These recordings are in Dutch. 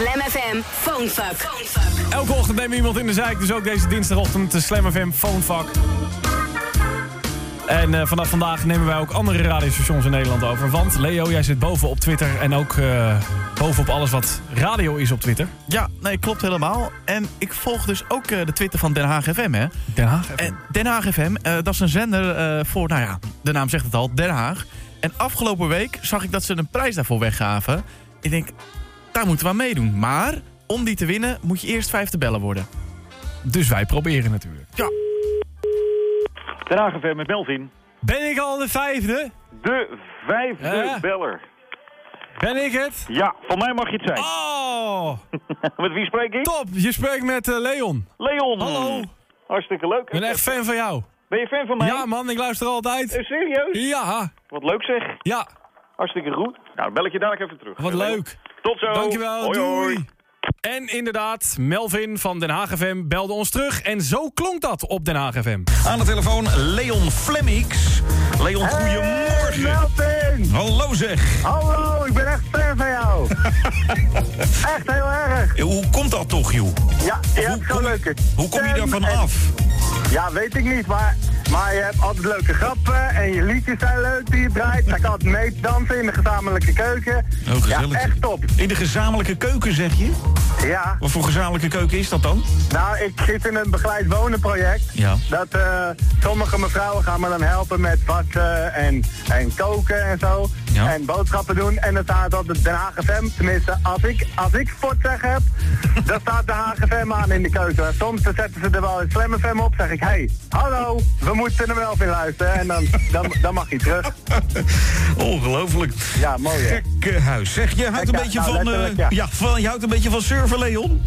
Slam FM Phonefuck. Elke ochtend nemen we iemand in de zijk, dus ook deze dinsdagochtend de Slam FM Phonefuck. En eh, vanaf vandaag nemen wij ook andere radiostations in Nederland over. Want Leo, jij zit boven op Twitter en ook uh, boven op alles wat radio is op Twitter. Ja, nee, klopt helemaal. En ik volg dus ook uh, de Twitter van Den Haag FM, hè? Den Haag FM? En Den Haag FM, dat is een zender voor, nou ja, de naam zegt het al, Den Haag. En afgelopen week zag ik dat ze een prijs daarvoor weggaven. Ik denk, daar moeten we aan meedoen. Maar om die te winnen moet je eerst vijfde bellen worden. Dus wij proberen natuurlijk. Ja. Haag FM met Melvin. Ben ik al de vijfde? De vijfde Ja. beller. Ben ik het? Ja, van mij mag je het zijn. Oh, met wie spreek ik? top. Je spreekt met eh, Leon. Leon. Hallo. Hartstikke leuk. Ik ben echt fan van jou. Ben je fan van mij? Ja man, ik luister altijd. Eh, serieus? Ja, Wat leuk zeg. ja. Hartstikke goed. Nou, dan bel ik je dadelijk even terug. Wat Leon. leuk. Tot zo. Dankjewel, Hoi, doei. hoi. En inderdaad, Melvin van Den Haag FM belde ons terug. En zo klonk dat op Den Haag FM. Aan de telefoon Leon Flemmix. Leon, goedemorgen. Melvin! Hallo zeg. Hallo, ik ben echt fan van jou. echt heel erg. Hoe komt dat toch, joh? Ja, je hebt kom, zo'n leuke hoe kom je daarvan af? Ja, weet ik niet, maar, maar je hebt altijd leuke grappen en je liedjes zijn leuk die je draait. Ik kan altijd mee dansen in de gezamenlijke keuken. Oh, gezellig. Ja, echt top. In de gezamenlijke keuken, zeg je? Ja, Wat voor gezamenlijke keuken is dat dan? nou, ik zit in een begeleid wonen project. Ja. Dat eh, sommige mevrouwen gaan me dan helpen met wassen en, en koken en zo. Ja. En boodschappen doen. En dan staat de Den Haag FM. Tenminste, als ik, als ik sport zeg heb, dan staat de Haag FM aan in de keuken. En soms zetten ze er wel een Slam FM op. zeg ik, hey, hallo, we moeten er wel in luisteren. En dan, dan, dan mag hij terug. Ongelooflijk. Ja, mooi hè. Gekke huis. Zeg, je houdt een Ja, beetje nou, van... letterlijk, eh, ja. ja, van, je houdt een beetje van surfen, Leon?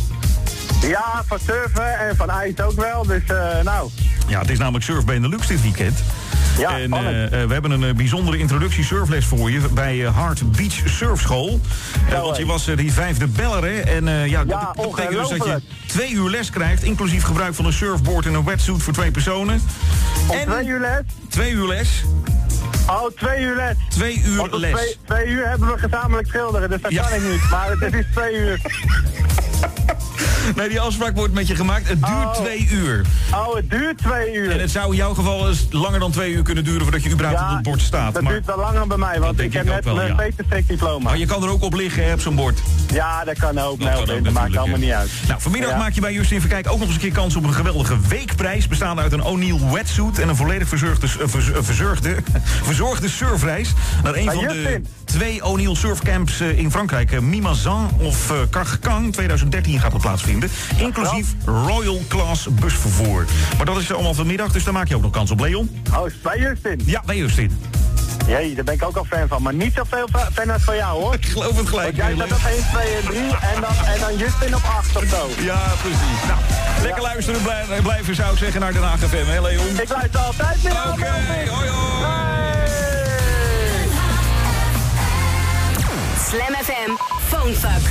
Ja, van surfen en van ijs ook wel. Dus eh, nou, Ja, het is namelijk Surf Benelux dit weekend. Ja, en eh, eh, we hebben een eh, bijzondere introductie surfles voor je bij Hard Beach Surfschool. Want je was die vijfde beller, hè? En ja, dat, betekent dus dat je twee uur les krijgt, inclusief gebruik van een surfboard en een wetsuit voor twee personen. en twee uur les. twee uur les. Oh, twee uur les. Twee uur les. twee, twee uur hebben we gezamenlijk schilderen, dus dat Ja. kan ik niet. Maar het is twee uur. Nee, die afspraak wordt met je gemaakt. Het duurt Oh. twee uur. Oh, het duurt twee uur. En het zou in jouw geval eens langer dan twee uur kunnen duren voordat je überhaupt op het bord staat. dat Maar, duurt wel langer bij mij, want ik heb net wel, mijn ja. diploma. maar je kan er ook op liggen hè, op zo'n bord. Ja, dat kan ook. Dat Nee, kan dat, ook maakt allemaal niet uit. Nou, vanmiddag Ja. maak je bij Justin Verkijk ook nog eens een keer kans op een geweldige weekprijs. Bestaande uit een O'Neill wetsuit en een volledig verzorgde, eh, eh, verzorgde, verzorgde surfreis. Naar een van de. Twee O'Neill surfcamps eh, in Frankrijk. eh, Mimazan of eh Carcassonne 2013 gaat dat plaatsvinden. Inclusief Royal Class busvervoer. Maar dat is allemaal vanmiddag, dus daar maak je ook nog kans op, Leon. Oh, is het bij Justin? Ja, bij Justin. Jee, daar ben ik ook al fan van. Maar niet zoveel fa- fan als van jou, hoor. Ik geloof het gelijk. Want jij staat op 1, 2 en 3 en dan, en dan Justin op 8 of zo. Ja, precies. Nou, lekker luisteren en blij- blijven zou ik zeggen naar Den Haag FM, hè Leon? Ik luister altijd jou, Oké. Hey! Slam FM Phonefuck.